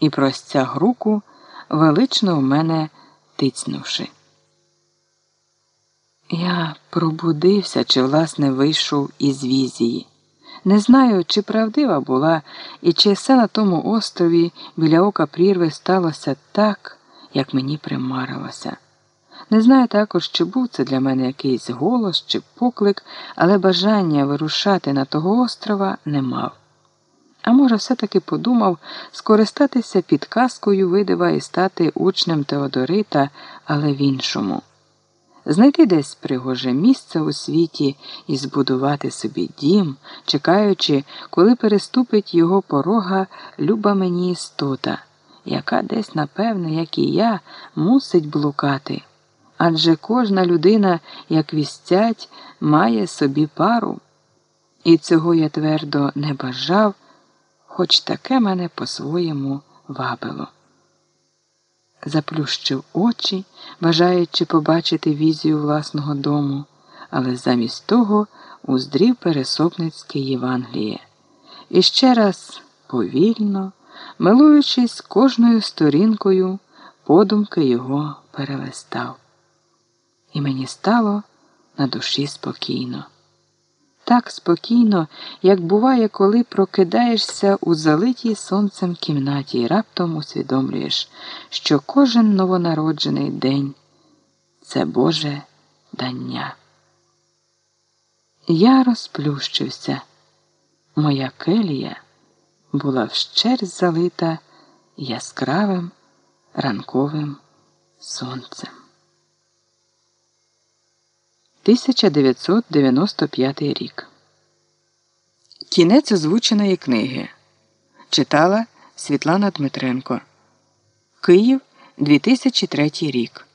і простяг руку, велично в мене тицнувши. Я пробудився чи, власне, вийшов із візії. Не знаю, чи правдива була, і чи все на тому острові біля ока прірви сталося так, як мені примарилося. Не знаю також, чи був це для мене якийсь голос чи поклик, але бажання вирушати на того острова не мав. А може, все-таки подумав скористатися підказкою видива і стати учнем Теодорита, але в іншому. Знайти десь пригоже місце у світі і збудувати собі дім, чекаючи, коли переступить його порога люба мені істота, яка десь, напевне, як і я, мусить блукати. Адже кожна людина, як вістять, має собі пару. І цього я твердо не бажав, хоч таке мене по-своєму вабило заплющив очі, бажаючи побачити візію власного дому, але замість того уздрів Пересопницьке Євангеліє. І ще раз повільно, милуючись кожною сторінкою, подумки його перелистав. І мені стало на душі спокійно так спокійно, як буває, коли прокидаєшся у залитій сонцем кімнаті і раптом усвідомлюєш, що кожен новонароджений день це Боже дання. Я розплющився. Моя келія була вщерть залита яскравим ранковим сонцем. 1995 рік. Кінець озвученої книги читала Світлана Дмитренко. Київ 2003 рік.